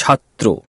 ছাত্র।